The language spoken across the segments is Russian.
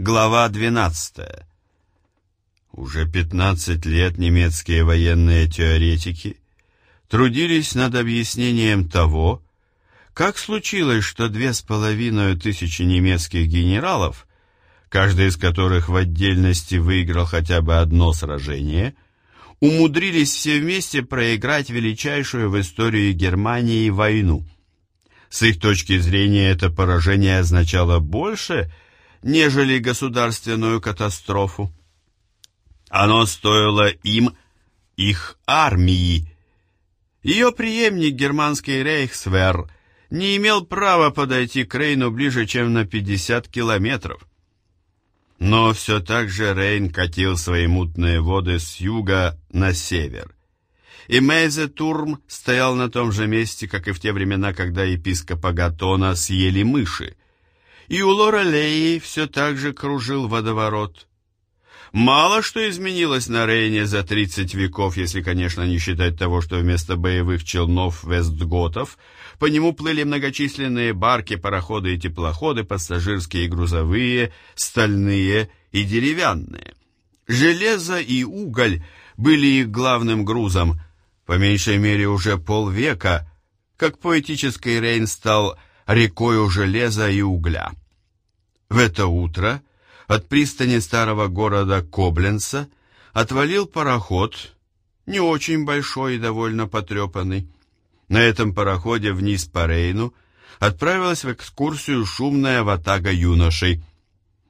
Глава 12. Уже 15 лет немецкие военные теоретики трудились над объяснением того, как случилось, что две с половиной тысячи немецких генералов, каждый из которых в отдельности выиграл хотя бы одно сражение, умудрились все вместе проиграть величайшую в истории Германии войну. С их точки зрения это поражение означало больше – нежели государственную катастрофу. Оно стоило им их армии. Ее преемник, германский рейхсвер, не имел права подойти к Рейну ближе, чем на 50 километров. Но все так же Рейн катил свои мутные воды с юга на север. И Мейзе Турм стоял на том же месте, как и в те времена, когда епископа Гатона съели мыши – и у Лорелеи все так же кружил водоворот. Мало что изменилось на Рейне за 30 веков, если, конечно, не считать того, что вместо боевых челнов Вестготов по нему плыли многочисленные барки, пароходы и теплоходы, пассажирские и грузовые, стальные и деревянные. Железо и уголь были их главным грузом, по меньшей мере уже полвека, как поэтический Рейн стал рекою железа и угля. В это утро от пристани старого города Кобленца отвалил пароход, не очень большой и довольно потрепанный. На этом пароходе вниз по Рейну отправилась в экскурсию шумная ватага юношей.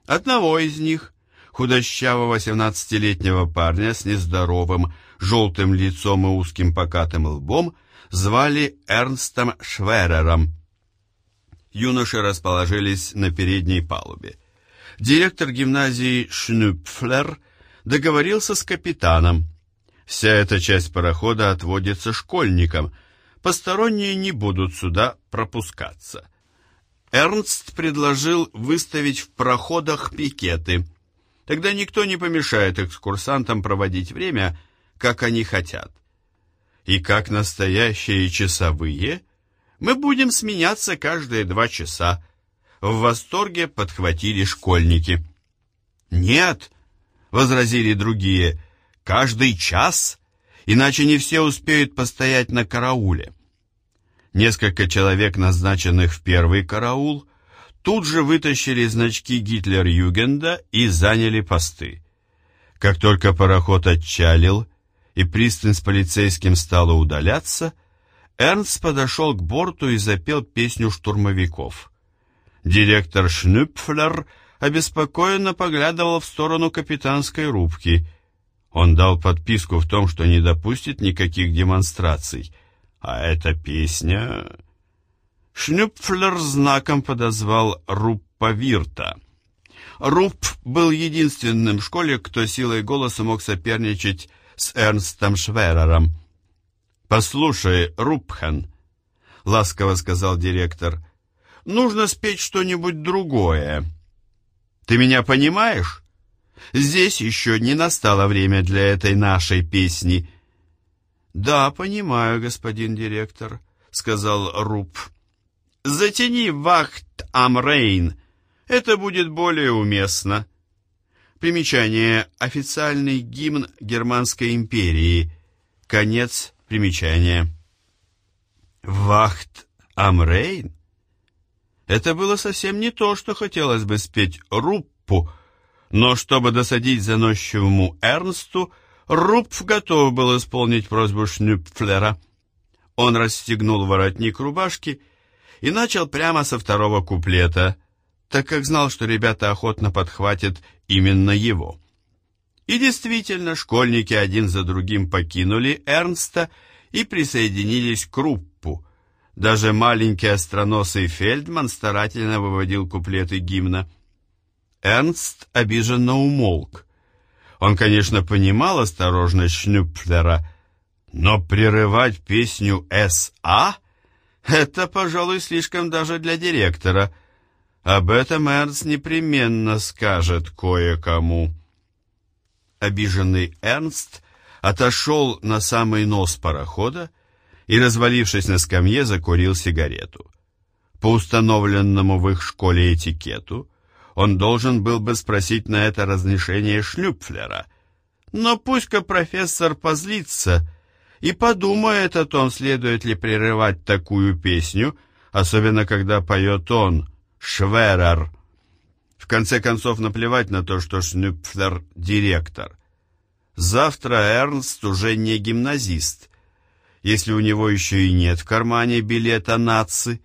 Одного из них, худощавого 17-летнего парня с нездоровым, желтым лицом и узким покатым лбом, звали Эрнстом Шверером. Юноши расположились на передней палубе. Директор гимназии Шнюпфлер договорился с капитаном. Вся эта часть парохода отводится школьникам, посторонние не будут сюда пропускаться. Эрнст предложил выставить в проходах пикеты. Тогда никто не помешает экскурсантам проводить время, как они хотят. И как настоящие часовые – мы будем сменяться каждые два часа. В восторге подхватили школьники. Нет, возразили другие, каждый час, иначе не все успеют постоять на карауле. Несколько человек, назначенных в первый караул, тут же вытащили значки Гитлер-Югенда и заняли посты. Как только пароход отчалил и пристань с полицейским стала удаляться, Эрнст подошел к борту и запел песню штурмовиков. Директор Шнюпфлер обеспокоенно поглядывал в сторону капитанской рубки. Он дал подписку в том, что не допустит никаких демонстраций. А эта песня... Шнюпфлер знаком подозвал Руппа Вирта. Рупп был единственным в школе, кто силой голоса мог соперничать с Эрнстом Шверером. «Послушай, Рупхан», — ласково сказал директор, — «нужно спеть что-нибудь другое. Ты меня понимаешь? Здесь еще не настало время для этой нашей песни». «Да, понимаю, господин директор», — сказал Руп. «Затяни Wacht am Rhein. Это будет более уместно». Примечание. Официальный гимн Германской империи. Конец Примечание. Wacht am Rhein? Это было совсем не то, что хотелось бы спеть Руппу, но чтобы досадить заносчивому Эрнсту, Рупф готов был исполнить просьбу Шнюпфлера. Он расстегнул воротник рубашки и начал прямо со второго куплета, так как знал, что ребята охотно подхватят именно его. И действительно, школьники один за другим покинули Эрнста и присоединились к Руппу. Даже маленький остроносый Фельдман старательно выводил куплеты гимна. Эрнст обиженно умолк. Он, конечно, понимал осторожность Шнюпфлера, но прерывать песню «С.А.» — это, пожалуй, слишком даже для директора. Об этом Эрнст непременно скажет кое-кому. Обиженный Эрнст отошел на самый нос парохода и, развалившись на скамье, закурил сигарету. По установленному в их школе этикету, он должен был бы спросить на это разрешение Шлюпфлера. Но пусть-ка профессор позлится и подумает о том, следует ли прерывать такую песню, особенно когда поет он, Шверер. В конце концов, наплевать на то, что Шнюпфлер — директор. Завтра Эрнст уже не гимназист. Если у него еще и нет в кармане билета нации,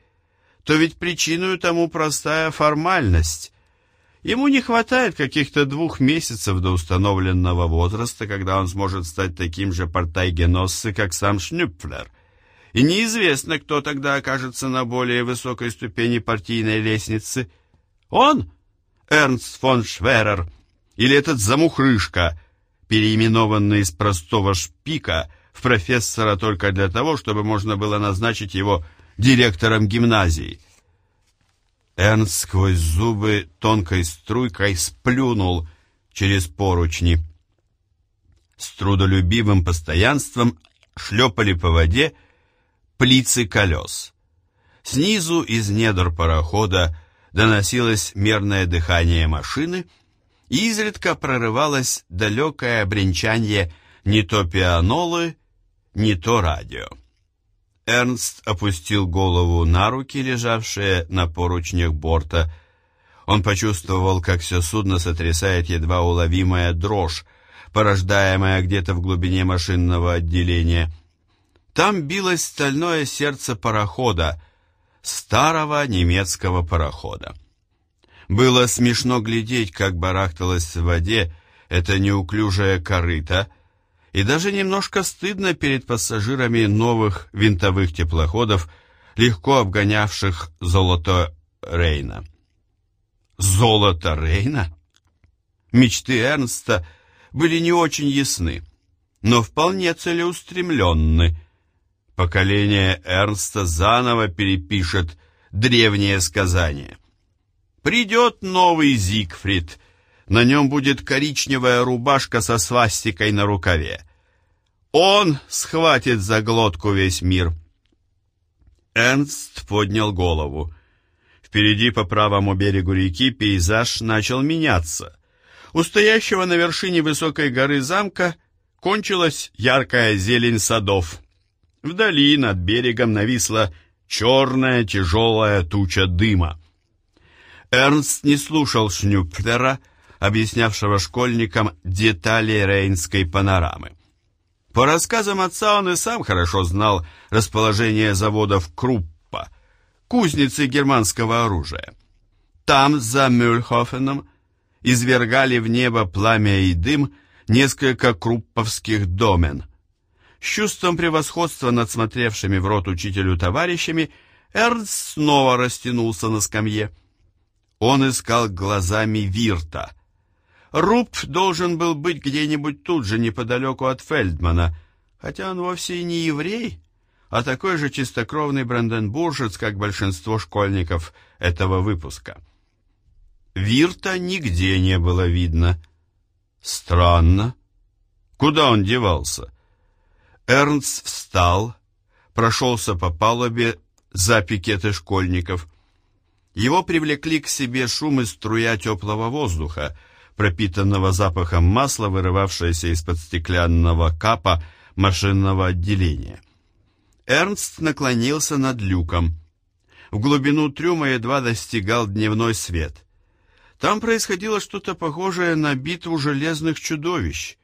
то ведь причиной тому простая формальность. Ему не хватает каких-то двух месяцев до установленного возраста, когда он сможет стать таким же портайгеноссы, как сам Шнюпфлер. И неизвестно, кто тогда окажется на более высокой ступени партийной лестницы. Он, Эрнст фон Шверер, или этот замухрышка, переименованный из простого шпика в профессора только для того, чтобы можно было назначить его директором гимназии. Эрнст сквозь зубы тонкой струйкой сплюнул через поручни. С трудолюбивым постоянством шлепали по воде плицы колес. Снизу из недр парохода доносилось мерное дыхание машины, и изредка прорывалось далекое бренчанье не то пианолы, не то радио. Эрнст опустил голову на руки, лежавшие на поручнях борта. Он почувствовал, как все судно сотрясает едва уловимая дрожь, порождаемая где-то в глубине машинного отделения. Там билось стальное сердце парохода, старого немецкого парохода. Было смешно глядеть, как барахталось в воде это неуклюжее корыто, и даже немножко стыдно перед пассажирами новых винтовых теплоходов, легко обгонявших золото Рейна. Золото Рейна? Мечты Эрнста были не очень ясны, но вполне целеустремленны. Поколение Эрнста заново перепишет древнее сказание. Придет новый Зигфрид — на нем будет коричневая рубашка со свастикой на рукаве. Он схватит за глотку весь мир. Эрнст поднял голову. Впереди по правому берегу реки пейзаж начал меняться. У стоящего на вершине высокой горы замка кончилась яркая зелень садов. Вдали над берегом нависла черная тяжелая туча дыма. Эрнст не слушал Шнюпфлера, объяснявшего школьникам детали рейнской панорамы. По рассказам отца он и сам хорошо знал расположение заводов Круппа, кузницы германского оружия. Там, за Мюльхофеном, извергали в небо пламя и дым несколько крупповских домен. Чувством превосходства над смотревшими в рот учителю товарищами Эрнст снова растянулся на скамье. Он искал глазами Вирта — Руб должен был быть где-нибудь тут же, неподалеку от Фельдмана, хотя он вовсе и не еврей, а такой же чистокровный бранденбуржец, как большинство школьников этого выпуска. Вирта нигде не было видно. Странно. Куда он девался? Эрнст встал, прошелся по палубе за пикеты школьников. Его привлекли к себе шум и струя теплого воздуха — пропитанного запахом масла, вырывавшееся из-под стеклянного капа машинного отделения. Эрнст наклонился над люком. В глубину трюма едва достигал дневной свет. Там происходило что-то похожее на битву железных чудовищ.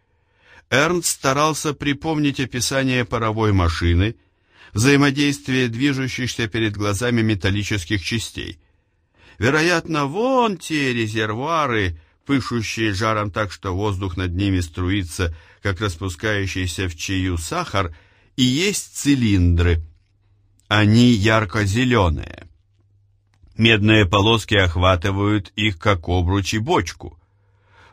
Эрнст старался припомнить описание паровой машины, взаимодействие движущихся перед глазами металлических частей. Вероятно, вон те резервуары, пышущие жаром так, что воздух над ними струится, как распускающийся в чаю сахар, и есть цилиндры. Они ярко-зеленые. Медные полоски охватывают их, как обруч и бочку.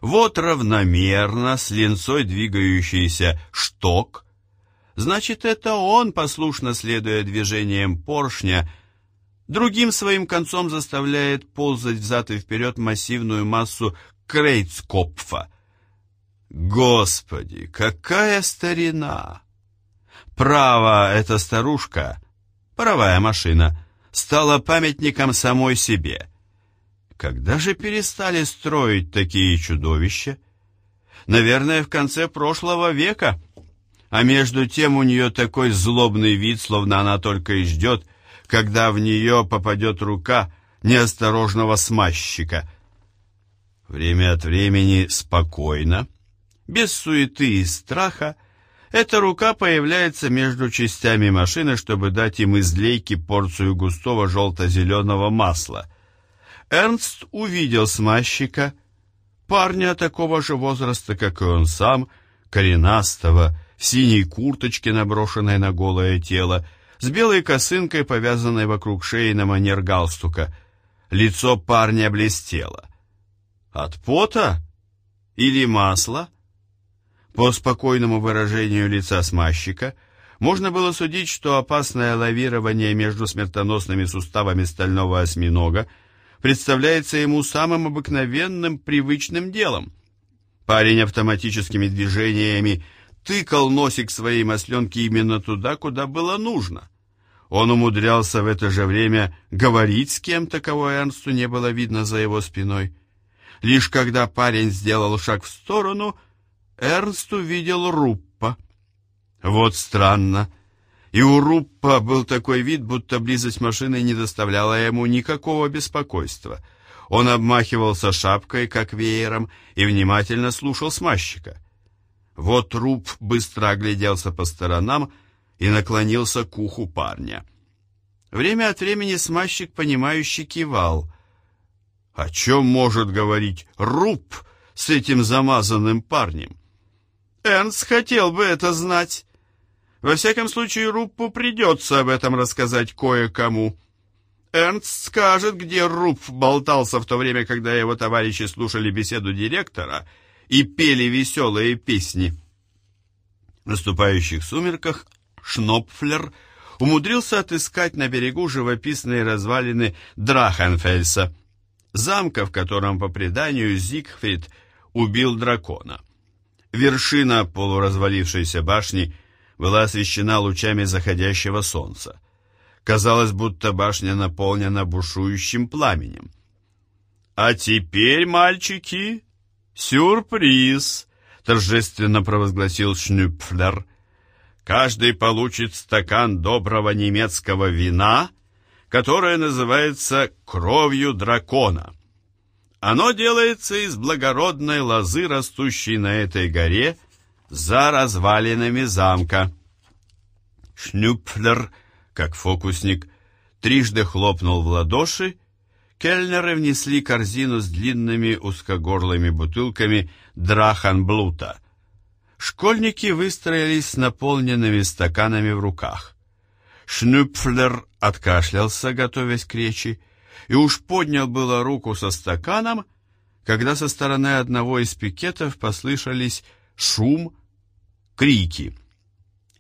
Вот равномерно с линцой двигающийся шток. Значит, это он, послушно следуя движениям поршня, другим своим концом заставляет ползать взад и вперед массивную массу Крейцкопфа. Господи, какая старина! Право, эта старушка, паровая машина, стала памятником самой себе. Когда же перестали строить такие чудовища? Наверное, в конце прошлого века. А между тем у нее такой злобный вид, словно она только и ждет, когда в нее попадет рука неосторожного смазчика. Время от времени спокойно, без суеты и страха, эта рука появляется между частями машины, чтобы дать им из лейки порцию густого желто-зеленого масла. Эрнст увидел смазчика, парня такого же возраста, как и он сам, коренастого, в синей курточке, наброшенной на голое тело, с белой косынкой, повязанной вокруг шеи на манер галстука. Лицо парня блестело. От пота или масла? По спокойному выражению лица смазчика можно было судить, что опасное лавирование между смертоносными суставами стального осьминога представляется ему самым обыкновенным привычным делом. Парень автоматическими движениями тыкал носик своей масленки именно туда, куда было нужно. Он умудрялся в это же время говорить с кем-то, кого Эрнсту не было видно за его спиной. Лишь когда парень сделал шаг в сторону – Эрнст увидел Руппа. Вот странно. И у Руппа был такой вид, будто близость машины не доставляла ему никакого беспокойства. Он обмахивался шапкой, как веером, и внимательно слушал смазчика. Вот Рупп быстро огляделся по сторонам и наклонился к уху парня. Время от времени смазчик, понимающе кивал. О чем может говорить Рупп с этим замазанным парнем? Эрнст хотел бы это знать. Во всяком случае, Руппу придется об этом рассказать кое-кому. Эрнст скажет, где Рупп болтался в то время, когда его товарищи слушали беседу директора и пели веселые песни. В наступающих сумерках Шнопфлер умудрился отыскать на берегу живописные развалины Драхенфельса, замка, в котором, по преданию, Зигфрид убил дракона. Вершина полуразвалившейся башни была освещена лучами заходящего солнца. Казалось, будто башня наполнена бушующим пламенем. «А теперь, мальчики, сюрприз!» — торжественно провозгласил Шнюпфлер. «Каждый получит стакан доброго немецкого вина, которое называется «кровью дракона». Оно делается из благородной лозы, растущей на этой горе, за развалинами замка. Шнюпфлер, как фокусник, трижды хлопнул в ладоши, кельнеры внесли корзину с длинными узкогорлыми бутылками драханблута. Школьники выстроились с наполненными стаканами в руках. Шнюпфлер откашлялся, готовясь к речи, и уж поднял было руку со стаканом, когда со стороны одного из пикетов послышались шум, крики.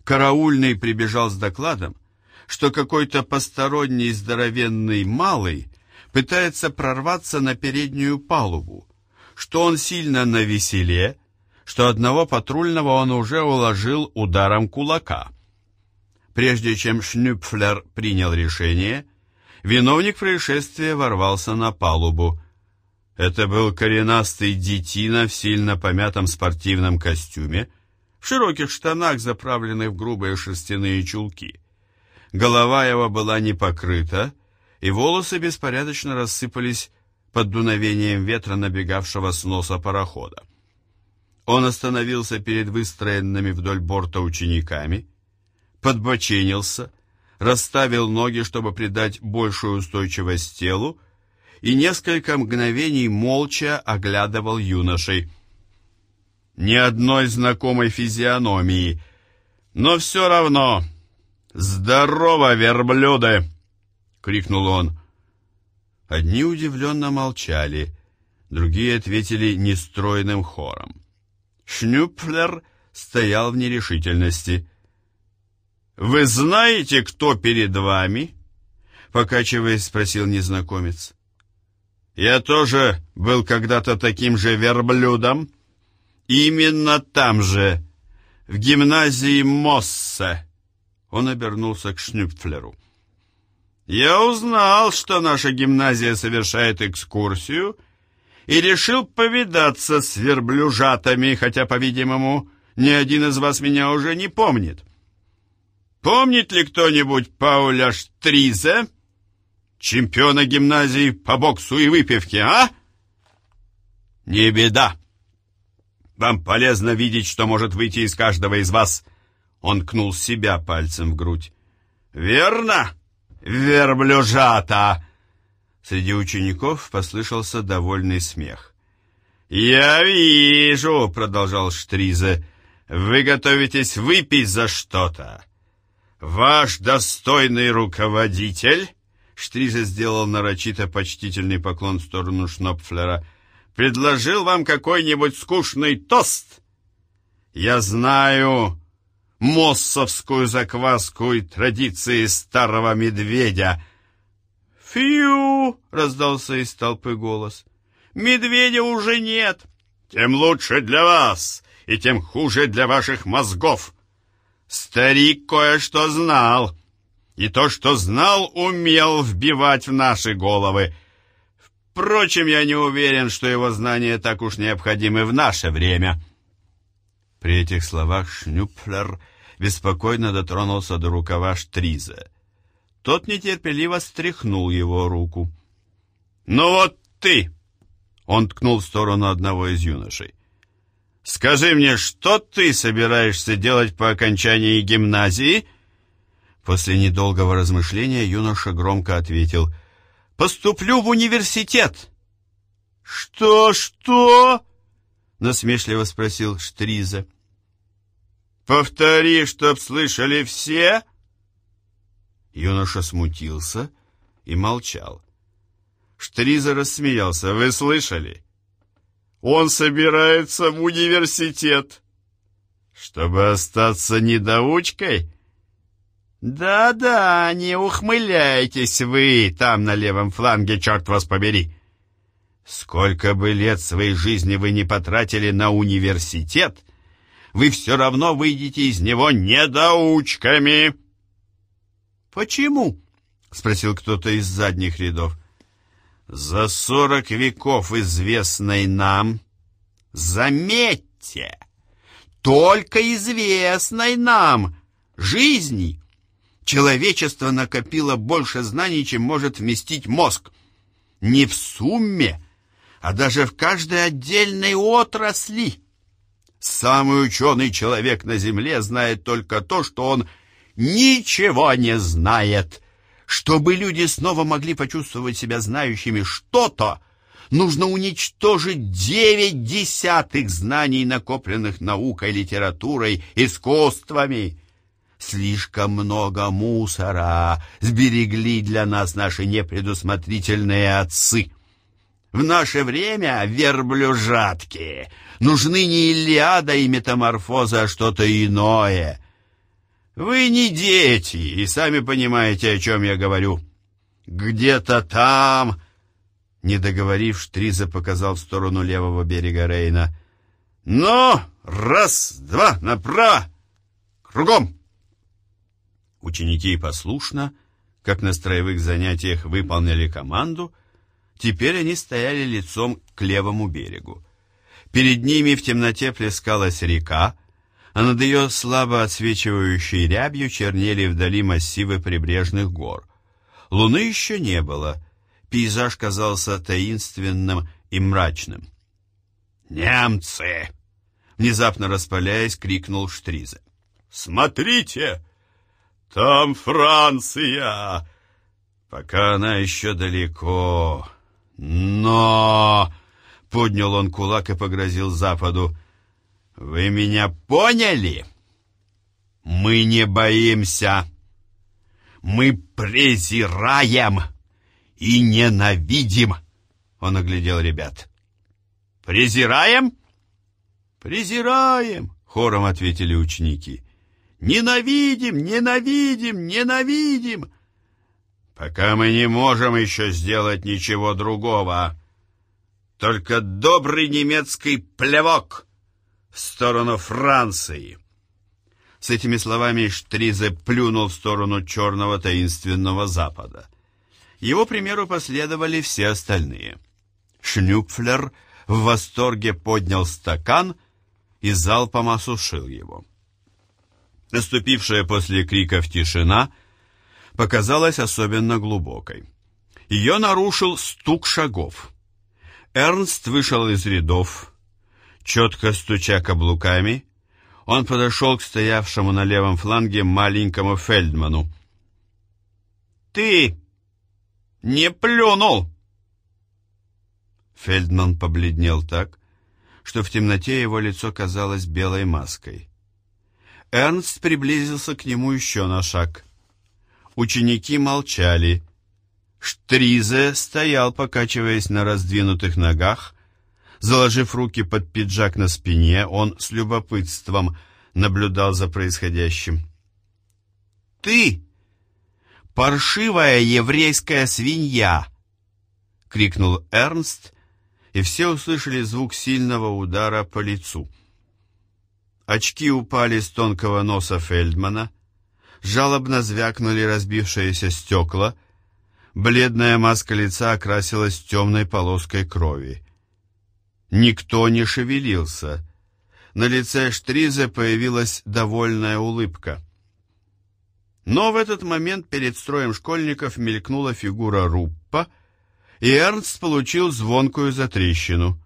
Караульный прибежал с докладом, что какой-то посторонний здоровенный малый пытается прорваться на переднюю палубу, что он сильно навеселе, что одного патрульного он уже уложил ударом кулака. Прежде чем Шнюпфлер принял решение, виновник происшествия ворвался на палубу. Это был коренастый детина в сильно помятом спортивном костюме, в широких штанах, заправленных в грубые шерстяные чулки. Голова его была не покрыта, и волосы беспорядочно рассыпались под дуновением ветра, набегавшего с носа парохода. Он остановился перед выстроенными вдоль борта учениками, подбоченился расставил ноги, чтобы придать большую устойчивость телу, и несколько мгновений молча оглядывал юношей. Ни одной знакомой физиономии, но все равно «Здорово, верблюды!» — крикнул он. Одни удивленно молчали, другие ответили нестройным хором. Шнюпфлер стоял в нерешительности — «Вы знаете, кто перед вами?» Покачиваясь, спросил незнакомец. «Я тоже был когда-то таким же верблюдом. Именно там же, в гимназии Моссе». Он обернулся к Шнюпфлеру. Я узнал, что наша гимназия совершает экскурсию, и решил повидаться с верблюжатами, хотя, по-видимому, ни один из вас меня уже не помнит. Помнит ли кто-нибудь Пауля Штризе, чемпиона гимназии по боксу и выпивке, а? Не беда. Вам полезно видеть, что может выйти из каждого из вас. Он кнул себя пальцем в грудь. Верно, верблюжата? Среди учеников послышался довольный смех. «Я вижу», — продолжал Штризе, — «вы готовитесь выпить за что-то. Ваш достойный руководитель...» Штризе сделал нарочито почтительный поклон в сторону Шнопфлера. «Предложил вам какой-нибудь скучный тост? Я знаю моссовскую закваску и традиции старого медведя». «Фью!» — раздался из толпы голос. «Медведя уже нет!» «Тем лучше для вас, и тем хуже для ваших мозгов!» Старик кое-что знал, и то, что знал, умел вбивать в наши головы. Впрочем, я не уверен, что его знания так уж необходимы в наше время. При этих словах Шнюпфлер беспокойно дотронулся до рукава Штриза. Тот нетерпеливо стряхнул его руку. «Ну вот ты!» Он ткнул в сторону одного из юношей. «Скажи мне, что ты собираешься делать по окончании гимназии?» После недолгого размышления юноша громко ответил «Поступлю в университет!» «Что, что?» — насмешливо спросил Штриза. «Повтори, чтоб слышали все!» Юноша смутился и молчал. Штриза рассмеялся. «Вы слышали? Он собирается в университет. Чтобы остаться недоучкой? Да-да, не ухмыляйтесь вы там на левом фланге, черт вас побери. Сколько бы лет своей жизни вы не потратили на университет, вы все равно выйдете из него недоучками. «Почему?» — спросил кто-то из задних рядов. За сорок веков известной нам, заметьте, только известной нам жизни, человечество накопило больше знаний, чем может вместить мозг. Не в сумме, а даже в каждой отдельной отрасли. Самый ученый человек на Земле знает только то, что он ничего не знает — чтобы люди снова могли почувствовать себя знающими что-то, нужно уничтожить девять десятых знаний, накопленных наукой, литературой, искусствами. Слишком много мусора сберегли для нас наши непредусмотрительные отцы. В наше время верблюжатки нужны не Илиада и метаморфоза, а что-то иное — вы не дети, и сами понимаете, о чем я говорю. Где-то там...» Не договорив, Штриза показал в сторону левого берега Рейна. «Ну, раз, два, направо! Кругом!» Ученики послушно, как на строевых занятиях, выполнили команду. Теперь они стояли лицом к левому берегу. Перед ними в темноте плескалась река, а над ее слабо отсвечивающей рябью чернели вдали массивы прибрежных гор. Луны еще не было, пейзаж казался таинственным и мрачным. «Немцы!» — внезапно распаляясь, крикнул Штризе. «Смотрите! Там Франция! Пока она еще далеко. Но...» — поднял он кулак и погрозил западу. Вы меня поняли? Мы не боимся. Мы презираем и ненавидим. Он оглядел ребят. Презираем? Презираем, хором ответили ученики. Ненавидим, ненавидим, ненавидим. Пока мы не можем еще сделать ничего другого. Только добрый немецкий плевок — в сторону Франции. С этими словами Штризе плюнул в сторону черного таинственного запада — Его примеру последовали все остальные. Шнюпфлер в восторге поднял стакан и залпом осушил его. Наступившая после криков тишина показалась особенно глубокой. Ее нарушил стук шагов. Эрнст вышел из рядов, четко стуча каблуками, он подошел к стоявшему на левом фланге маленькому Фельдману. «Ты не плюнул!» Фельдман побледнел так, что в темноте его лицо казалось белой маской. Эрнст приблизился к нему еще на шаг. Ученики молчали. Штризе стоял, покачиваясь на раздвинутых ногах, Заложив руки под пиджак на спине, он с любопытством наблюдал за происходящим. «Ты, паршивая еврейская свинья!» — крикнул Эрнст, и все услышали звук сильного удара по лицу. Очки упали с тонкого носа Фельдмана, жалобно звякнули разбившиеся стекла, бледная маска лица окрасилась темной полоской крови. Никто не шевелился. На лице Штриза появилась довольная улыбка. Но в этот момент перед строем школьников мелькнула фигура Руппа, и Эрнст получил звонкую затрещину.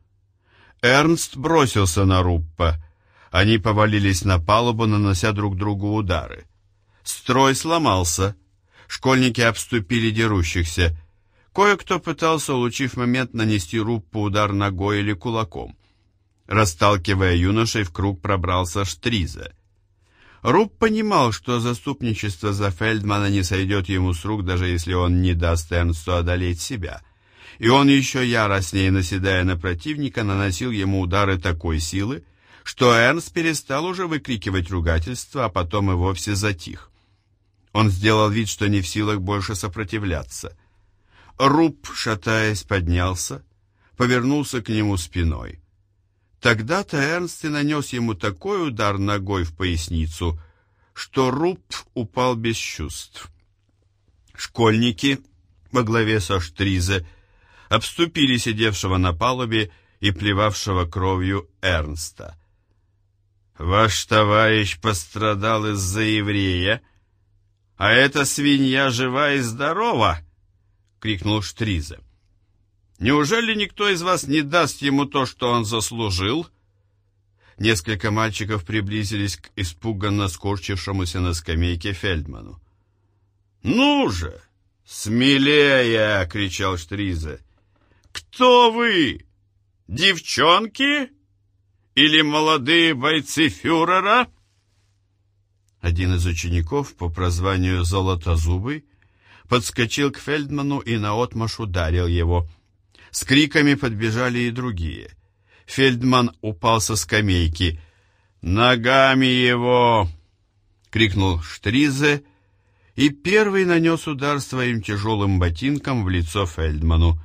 Эрнст бросился на Руппа. Они повалились на палубу, нанося друг другу удары. Строй сломался. Школьники обступили дерущихся. Кое-кто пытался, улучив момент, нанести Руппу удар ногой или кулаком. Расталкивая юношей, в круг пробрался Штриза. Руб понимал, что заступничество за Фельдмана не сойдет ему с рук, даже если он не даст Эрнсту одолеть себя. И он еще яростнее, наседая на противника, наносил ему удары такой силы, что Эрнст перестал уже выкрикивать ругательства, а потом и вовсе затих. Он сделал вид, что не в силах больше сопротивляться. Руб, шатаясь, поднялся, повернулся к нему спиной. Тогда-то Эрнст и нанес ему такой удар ногой в поясницу, что Руб упал без чувств. Школьники во главе со Штризе обступили сидевшего на палубе и плевавшего кровью Эрнста. «Ваш товарищ пострадал из-за еврея, а эта свинья жива и здорова!» крикнул Штриза. Неужели никто из вас не даст ему то, что он заслужил? Несколько мальчиков приблизились к испуганно скорчившемуся на скамейке Фельдману. «Ну же, смелее!» — кричал Штриза. «Кто вы? Девчонки? Или молодые бойцы фюрера?» Один из учеников по прозванию Золотозубый подскочил к Фельдману и наотмашь ударил его. С криками подбежали и другие. Фельдман упал со скамейки. «Ногами его!» — крикнул Штризе, и первый нанес удар своим тяжелым ботинком в лицо Фельдману.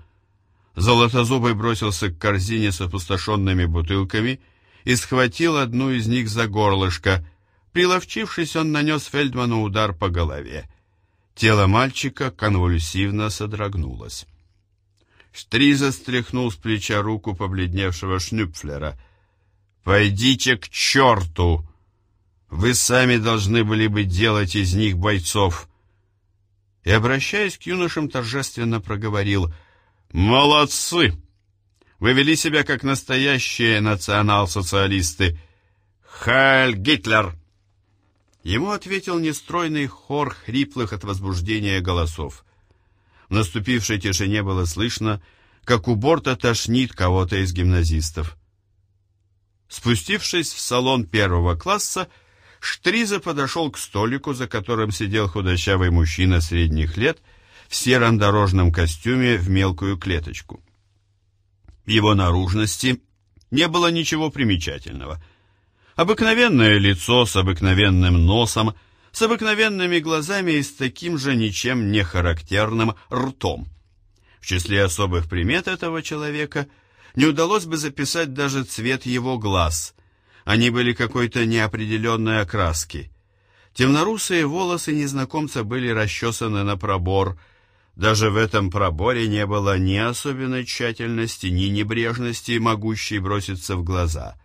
Золотозубый бросился к корзине с опустошенными бутылками и схватил одну из них за горлышко. Приловчившись, он нанес Фельдману удар по голове. Тело мальчика конвульсивно содрогнулось. Штриза стряхнул с плеча руку побледневшего Шнюпфлера. «Пойдите к черту! Вы сами должны были бы делать из них бойцов!» И, обращаясь к юношам, торжественно проговорил «Молодцы! Вы вели себя как настоящие национал-социалисты! Хайль Гитлер!» Ему ответил нестройный хор хриплых от возбуждения голосов. В наступившей тишине было слышно, как у борта тошнит кого-то из гимназистов. Спустившись в салон первого класса, Штриза подошел к столику, за которым сидел худощавый мужчина средних лет в сером дорожном костюме в мелкую клеточку. Его наружности не было ничего примечательного — Обыкновенное лицо с обыкновенным носом, с обыкновенными глазами и с таким же ничем не характерным ртом. В числе особых примет этого человека не удалось бы записать даже цвет его глаз. Они были какой-то неопределенной окраски. Темнорусые волосы незнакомца были расчесаны на пробор, Даже в этом проборе не было ни особенной тщательности, ни небрежности, могущей броситься в глаза.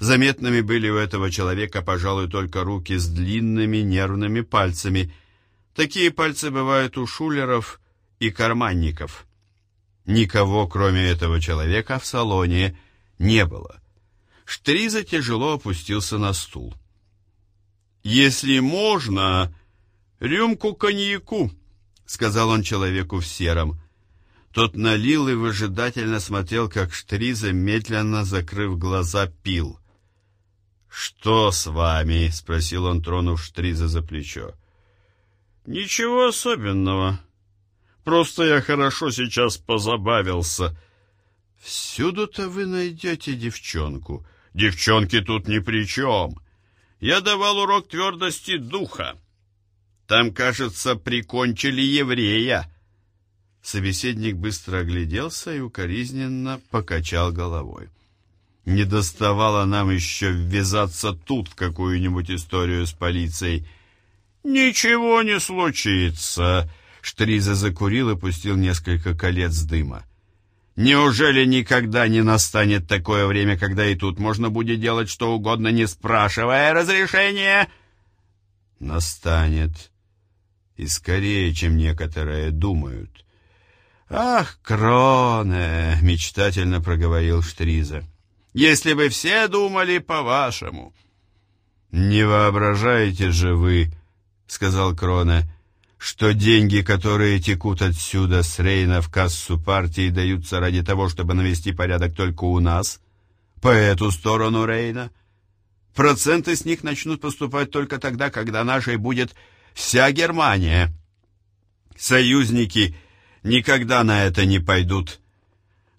Заметными были у этого человека, пожалуй, только руки с длинными нервными пальцами. Такие пальцы бывают у шулеров и карманников. Никого, кроме этого человека, в салоне не было. Штриза тяжело опустился на стул. «Если можно, рюмку коньяку», — сказал он человеку в сером. Тот налил и выжидательно смотрел, как Штриза, медленно закрыв глаза, пил. «Что с вами?» — спросил он, тронув Штриза за плечо. «Ничего особенного. Просто я хорошо сейчас позабавился». «Всюду-то вы найдете девчонку». «Девчонки тут ни при чем. Я давал урок твердости духа. Там, кажется, прикончили еврея». Собеседник быстро огляделся и укоризненно покачал головой. «Не доставало нам еще ввязаться тут в какую-нибудь историю с полицией». «Ничего не случится», — Штриза закурил и пустил несколько колец дыма. Неужели никогда не настанет такое время, когда и тут можно будет делать что угодно, не спрашивая разрешения? Настанет. И скорее, чем некоторые думают. Ах, Кроне, мечтательно проговорил Штриза. Если бы все думали по-вашему. Не воображаете же вы, сказал Кроне, — что деньги, которые текут отсюда с Рейна в кассу партии, даются ради того, чтобы навести порядок только у нас, по эту сторону Рейна. Проценты с них начнут поступать только тогда, когда нашей будет вся Германия. Союзники никогда на это не пойдут.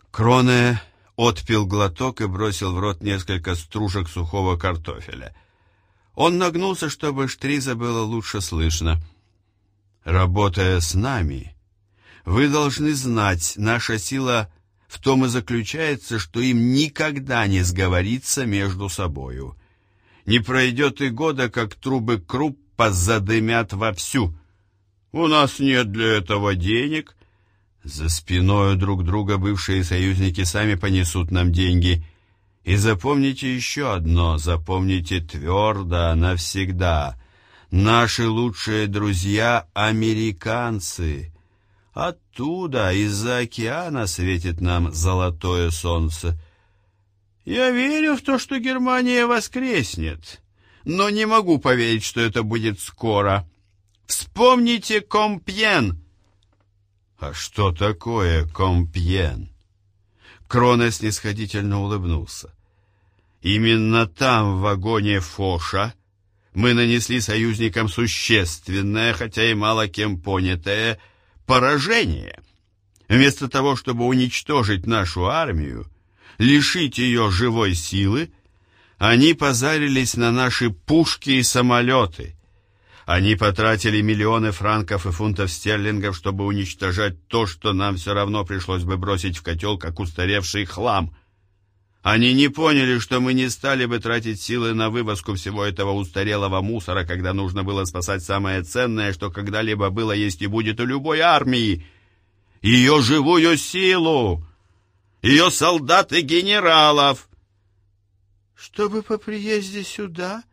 Кроне отпил глоток и бросил в рот несколько стружек сухого картофеля. Он нагнулся, чтобы штриза было лучше слышно. — Работая с нами, вы должны знать, наша сила в том и заключается, что им никогда не сговориться между собою. Не пройдет и года, как трубы круппа задымят вовсю. У нас нет для этого денег. За спиной друг друга бывшие союзники сами понесут нам деньги. И запомните еще одно, запомните твердо, навсегда — Наши лучшие друзья — американцы. Оттуда, из-за океана, светит нам золотое солнце. Я верю в то, что Германия воскреснет, но не могу поверить, что это будет скоро. Вспомните Компьен. А что такое Компьен? Крона снисходительно улыбнулся. Именно там, в вагоне Фоша, мы нанесли союзникам существенное, хотя и мало кем понятое, поражение. Вместо того, чтобы уничтожить нашу армию, лишить ее живой силы, они позарились на наши пушки и самолеты. Они потратили миллионы франков и фунтов стерлингов, чтобы уничтожать то, что нам все равно пришлось бы бросить в котел, как устаревший хлам. Они не поняли, что мы не стали бы тратить силы на вывозку всего этого устарелого мусора, когда нужно было спасать самое ценное, что когда-либо было, есть и будет у любой армии. Ее живую силу, ее солдат и генералов. Чтобы по приезде сюда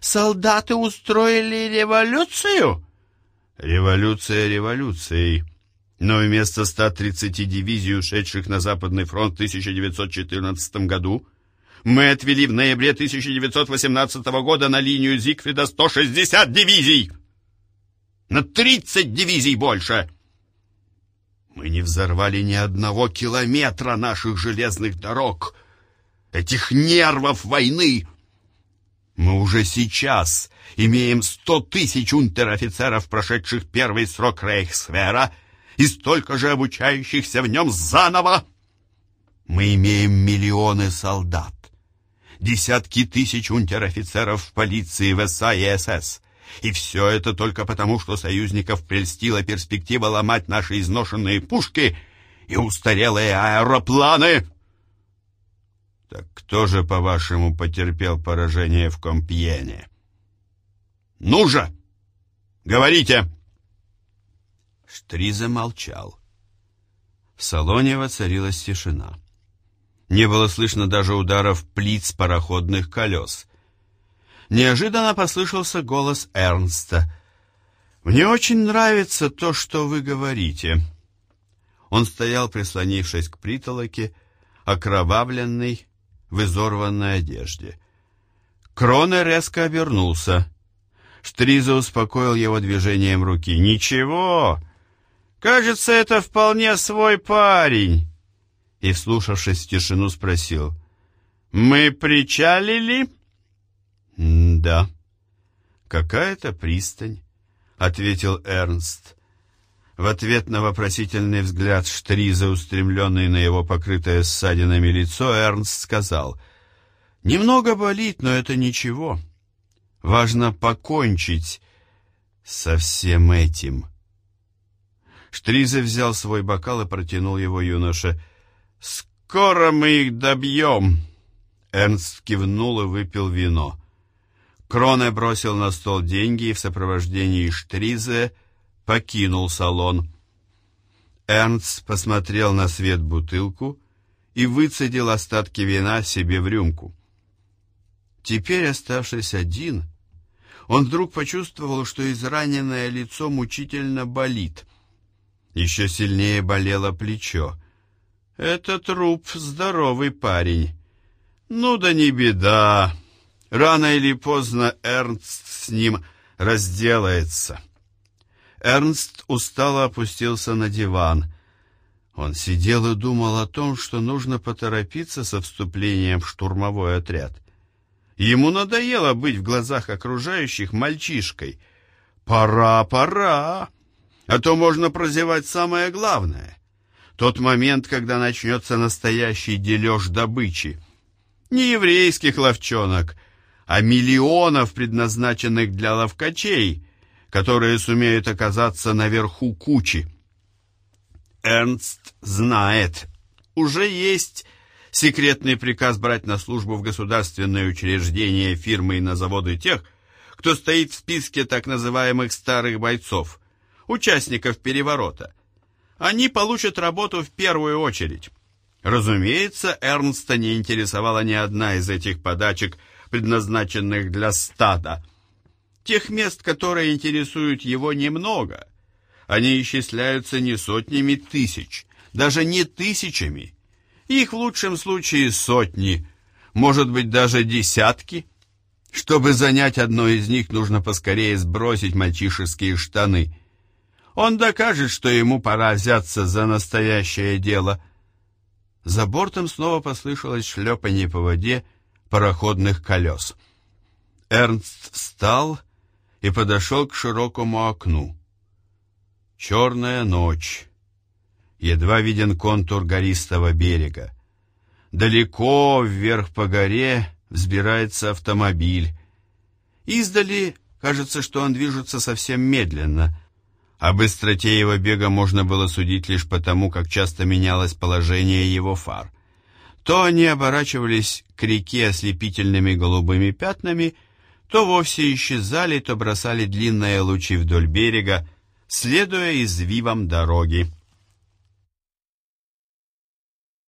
солдаты устроили революцию? Революция революцией. Но вместо 130 дивизий, ушедших на Западный фронт в 1914 году, мы отвели в ноябре 1918 года на линию Зигфрида 160 дивизий! На 30 дивизий больше! Мы не взорвали ни одного километра наших железных дорог, этих нервов войны. Мы уже сейчас имеем 100 тысяч унтер-офицеров, прошедших первый срок Рейхсвера, и столько же обучающихся в нем заново. Мы имеем миллионы солдат, десятки тысяч унтер-офицеров в полиции, ВСА и СС. И все это только потому, что союзников прельстила перспектива ломать наши изношенные пушки и устарелые аэропланы. Так кто же, по-вашему, потерпел поражение в Компьене? Ну же, говорите! Штризе молчал. В салоне воцарилась тишина. Не было слышно даже ударов плиц пароходных колес. Неожиданно послышался голос Эрнста. «Мне очень нравится то, что вы говорите». Он стоял, прислонившись к притолоке, окровавленный, в изорванной одежде. Кроне резко обернулся. Штриза успокоил его движением руки. «Ничего! Кажется, это вполне свой парень!» И, вслушавшись в тишину, спросил. «Мы причалили?» «Да». «Какая-то пристань», — ответил Эрнст. В ответ на вопросительный взгляд Штриза, устремленный на его покрытое ссадинами лицо, Эрнст сказал, «Немного болит, но это ничего. Важно покончить со всем этим». Штриза взял свой бокал и протянул его юноше. «Скоро мы их добьем!» Эрнст кивнул и выпил вино. Кроне бросил на стол деньги и в сопровождении Штризе покинул салон. Эрнст посмотрел на свет бутылку и выцедил остатки вина себе в рюмку. Теперь, оставшись один, он вдруг почувствовал, что израненное лицо мучительно болит. Еще сильнее болело плечо. «Это труп здоровый парень. Ну да не беда. Рано или поздно Эрнст с ним разделается». Эрнст устало опустился на диван. Он сидел и думал о том, что нужно поторопиться со вступлением в штурмовой отряд. Ему надоело быть в глазах окружающих мальчишкой. «Пора, пора!» А то можно прозевать самое главное. Тот момент, когда начнется настоящий дележ добычи. Не еврейских ловчонок, а миллионов, предназначенных для ловкачей — которые сумеют оказаться наверху кучи. Эрнст знает, уже есть секретный приказ брать на службу в государственные учреждения фирмы и на заводы тех, кто стоит в списке так называемых старых бойцов, участников переворота. Они получат работу в первую очередь. Разумеется, Эрнста не интересовала ни одна из этих подачек, предназначенных для стада. Тех мест, которые интересуют его, немного. Они исчисляются не сотнями тысяч, даже не тысячами. Их в лучшем случае сотни, может быть даже десятки. Чтобы занять одно из них, нужно поскорее сбросить мальчишеские штаны. Он докажет, что ему пора взяться за настоящее дело. За бортом снова послышалось шлепанье по воде пароходных колес. Эрнст встал и подошел к широкому окну. Черная ночь. Едва виден контур гористого берега. Далеко вверх по горе взбирается автомобиль. Издали кажется, что он движется совсем медленно. О быстроте его бега можно было судить лишь потому, как часто менялось положение его фар. То они оборачивались к реке ослепительными голубыми пятнами — то вовсе исчезали, то бросали длинные лучи вдоль берега, следуя извивам дороги.